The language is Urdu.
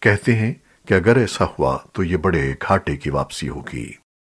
کہتے ہیں کہ اگر ایسا ہوا تو یہ بڑے گھاٹے کی واپسی ہوگی۔